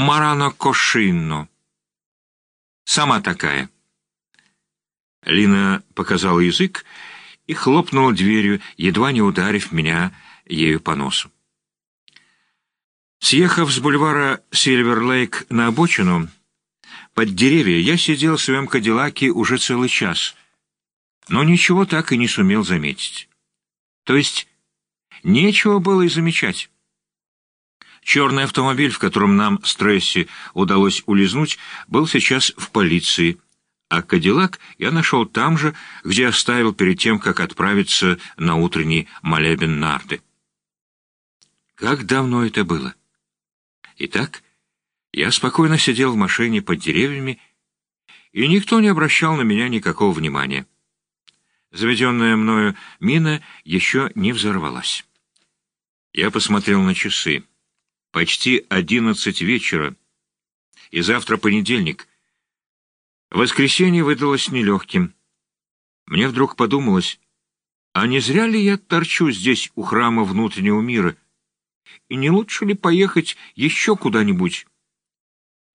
Марано Кошинно. Сама такая. Лина показала язык и хлопнула дверью, едва не ударив меня ею по носу. Съехав с бульвара Сильвер-Лейк на обочину, под деревья я сидел в своем кадиллаке уже целый час, но ничего так и не сумел заметить. То есть нечего было и замечать. Черный автомобиль, в котором нам с Тресси удалось улизнуть, был сейчас в полиции, а Кадиллак я нашел там же, где оставил перед тем, как отправиться на утренний молебен нарды. Как давно это было? Итак, я спокойно сидел в машине под деревьями, и никто не обращал на меня никакого внимания. Заведенная мною мина еще не взорвалась. Я посмотрел на часы. Почти одиннадцать вечера, и завтра понедельник. Воскресенье выдалось нелегким. Мне вдруг подумалось, а не зря ли я торчу здесь у храма внутреннего мира — и не лучше ли поехать еще куда-нибудь?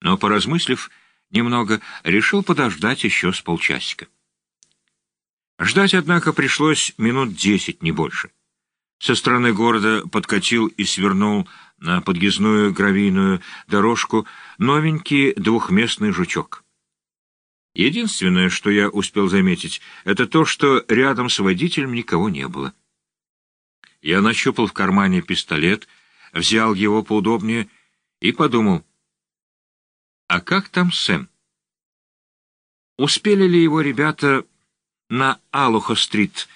Но, поразмыслив немного, решил подождать еще с полчасика. Ждать, однако, пришлось минут десять, не больше. Со стороны города подкатил и свернул на подъездную гравийную дорожку новенький двухместный жучок. Единственное, что я успел заметить, это то, что рядом с водителем никого не было. Я нащупал в кармане пистолет — взял его поудобнее и подумал, а как там Сэм? Успели ли его ребята на Алуха-стрит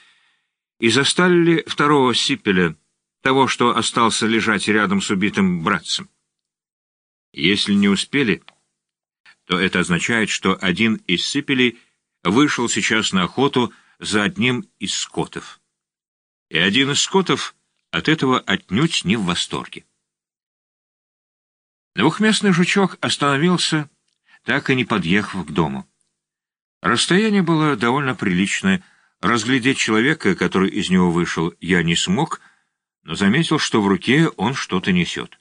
и застали ли второго Сиппеля, того, что остался лежать рядом с убитым братцем? Если не успели, то это означает, что один из Сиппелей вышел сейчас на охоту за одним из скотов. И один из скотов от этого отнюдь не в восторге. Двухместный жучок остановился, так и не подъехав к дому. Расстояние было довольно приличное. Разглядеть человека, который из него вышел, я не смог, но заметил, что в руке он что-то несет.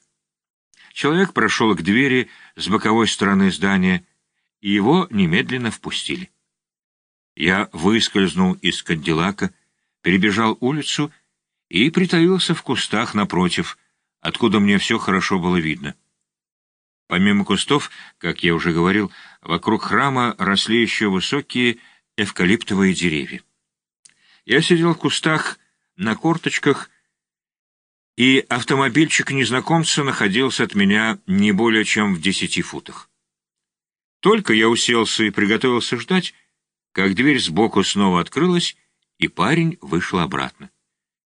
Человек прошел к двери с боковой стороны здания, и его немедленно впустили. Я выскользнул из Кадиллака, перебежал улицу и притаился в кустах напротив, откуда мне все хорошо было видно. Помимо кустов, как я уже говорил, вокруг храма росли еще высокие эвкалиптовые деревья. Я сидел в кустах на корточках, и автомобильчик незнакомца находился от меня не более чем в десяти футах. Только я уселся и приготовился ждать, как дверь сбоку снова открылась, и парень вышел обратно.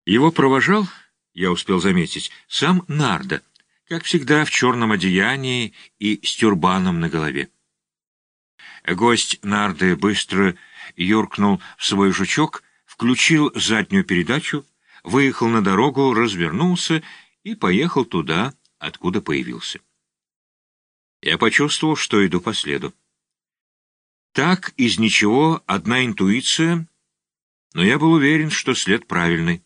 Его провожал, я успел заметить, сам Нарда, как всегда в черном одеянии и с тюрбаном на голове. Гость Нарды быстро юркнул в свой жучок, включил заднюю передачу, выехал на дорогу, развернулся и поехал туда, откуда появился. Я почувствовал, что иду по следу. Так, из ничего, одна интуиция, но я был уверен, что след правильный.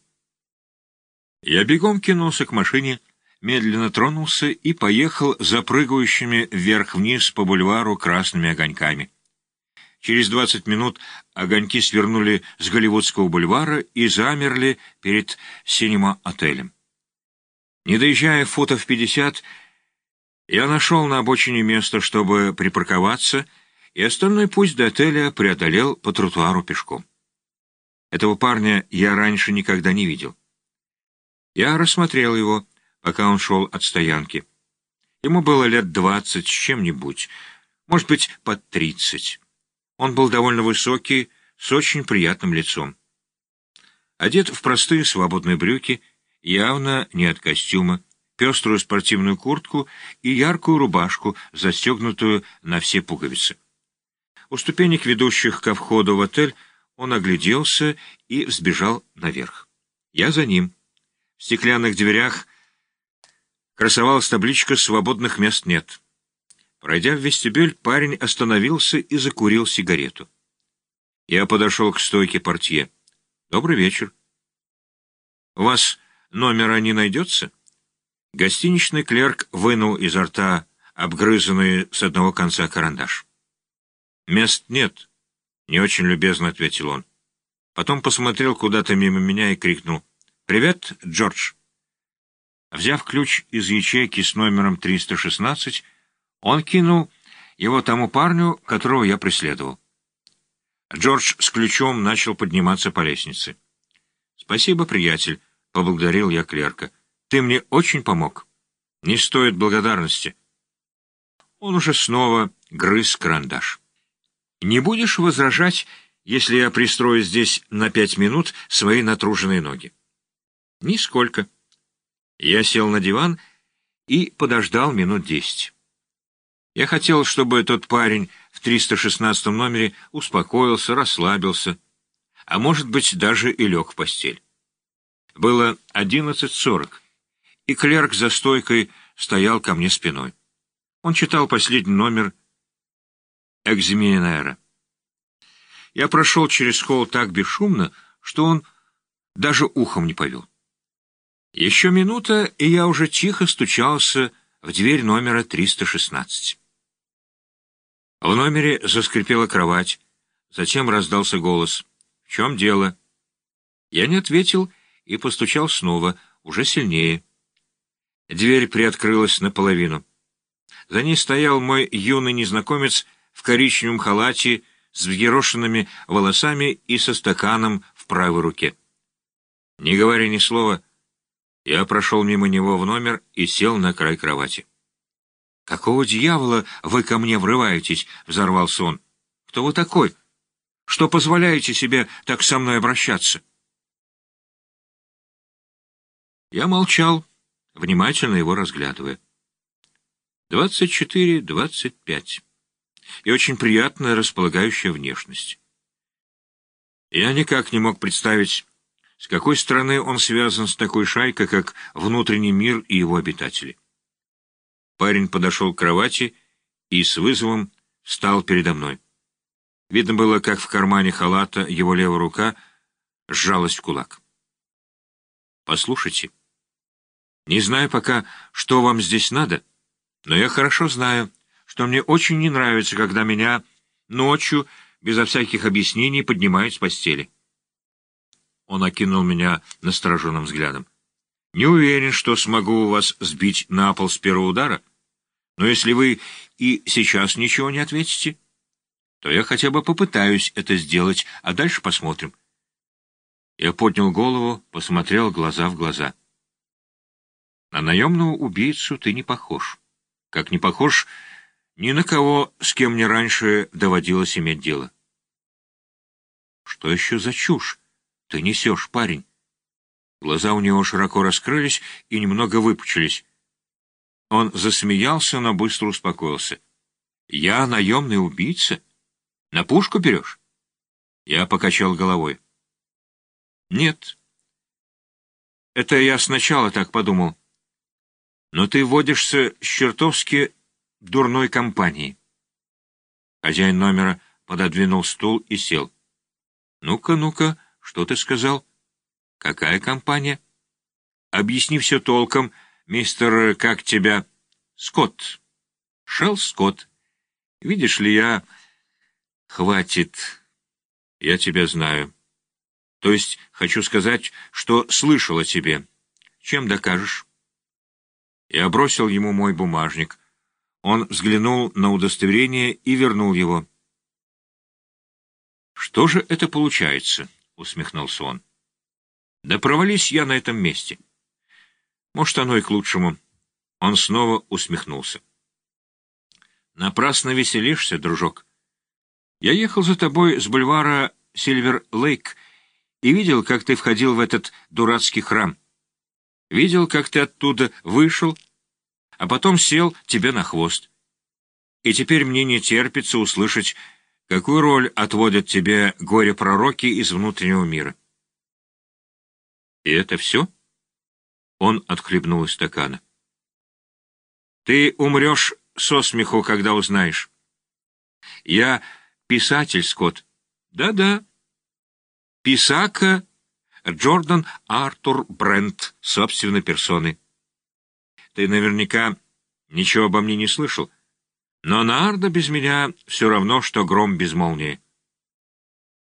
Я бегом кинулся к машине, медленно тронулся и поехал запрыгивающими вверх-вниз по бульвару красными огоньками. Через двадцать минут огоньки свернули с Голливудского бульвара и замерли перед синема-отелем. Не доезжая футов пятьдесят, я нашел на обочине место, чтобы припарковаться, и остальной путь до отеля преодолел по тротуару пешком. Этого парня я раньше никогда не видел. Я рассмотрел его, пока он шел от стоянки. Ему было лет двадцать с чем-нибудь, может быть, под тридцать. Он был довольно высокий, с очень приятным лицом. Одет в простые свободные брюки, явно не от костюма, пеструю спортивную куртку и яркую рубашку, застегнутую на все пуговицы. У ступенек, ведущих ко входу в отель, он огляделся и взбежал наверх. Я за ним. В стеклянных дверях красовалась табличка «Свободных мест нет». Пройдя в вестибюль, парень остановился и закурил сигарету. Я подошел к стойке портье. «Добрый вечер. У вас номера не найдется?» Гостиничный клерк вынул изо рта обгрызанный с одного конца карандаш. «Мест нет», — не очень любезно ответил он. Потом посмотрел куда-то мимо меня и крикнул. «Привет, Джордж!» Взяв ключ из ячейки с номером 316, он кинул его тому парню, которого я преследовал. Джордж с ключом начал подниматься по лестнице. «Спасибо, приятель», — поблагодарил я клерка. «Ты мне очень помог. Не стоит благодарности». Он уже снова грыз карандаш. «Не будешь возражать, если я пристрою здесь на пять минут свои натруженные ноги?» «Нисколько». Я сел на диван и подождал минут десять. Я хотел, чтобы тот парень в 316 номере успокоился, расслабился, а может быть, даже и лег в постель. Было 11.40, и клерк за стойкой стоял ко мне спиной. Он читал последний номер «Экзиминера». Я прошел через холл так бесшумно, что он даже ухом не повел. Еще минута, и я уже тихо стучался в дверь номера 316. В номере заскрипела кровать, затем раздался голос. «В чем дело?» Я не ответил и постучал снова, уже сильнее. Дверь приоткрылась наполовину. За ней стоял мой юный незнакомец в коричневом халате с взъерошенными волосами и со стаканом в правой руке. Не говоря ни слова, я прошел мимо него в номер и сел на край кровати. «Какого дьявола вы ко мне врываетесь?» — взорвался он. «Кто вы такой? Что позволяете себе так со мной обращаться?» Я молчал, внимательно его разглядывая. Двадцать четыре, двадцать пять. И очень приятная располагающая внешность. Я никак не мог представить, с какой стороны он связан с такой шайкой, как внутренний мир и его обитатели. Парень подошел к кровати и с вызовом встал передо мной. Видно было, как в кармане халата его левая рука сжалась в кулак. «Послушайте, не знаю пока, что вам здесь надо, но я хорошо знаю, что мне очень не нравится, когда меня ночью, безо всяких объяснений, поднимают с постели». Он окинул меня настороженным взглядом. «Не уверен, что смогу вас сбить на пол с первого удара, но если вы и сейчас ничего не ответите, то я хотя бы попытаюсь это сделать, а дальше посмотрим». Я поднял голову, посмотрел глаза в глаза. «На наемного убийцу ты не похож. Как не похож ни на кого, с кем мне раньше доводилось иметь дело». «Что еще за чушь?» ты несешь, парень?» Глаза у него широко раскрылись и немного выпучились. Он засмеялся, но быстро успокоился. «Я наемный убийца? На пушку берешь?» Я покачал головой. «Нет. Это я сначала так подумал. Но ты водишься с чертовски дурной компанией». Хозяин номера пододвинул стул и сел. «Ну-ка, ну-ка». Что ты сказал? Какая компания? Объясни все толком, мистер, как тебя? Скотт. Шел Скотт. Видишь ли, я... Хватит. Я тебя знаю. То есть, хочу сказать, что слышал о тебе. Чем докажешь? Я бросил ему мой бумажник. Он взглянул на удостоверение и вернул его. Что же это получается? усмехнулся он. Да провались я на этом месте. Может, оно и к лучшему. Он снова усмехнулся. Напрасно веселишься, дружок. Я ехал за тобой с бульвара Сильвер-Лейк и видел, как ты входил в этот дурацкий храм. Видел, как ты оттуда вышел, а потом сел тебе на хвост. И теперь мне не терпится услышать Какую роль отводят тебе горе-пророки из внутреннего мира? И это все? Он отхлебнул из стакана. Ты умрешь со смеху, когда узнаешь. Я писатель, Скотт. Да-да. Писака Джордан Артур Брент собственной персоной. Ты наверняка Ничего обо мне не слышал. Но Нарда без меня все равно, что гром без молнии.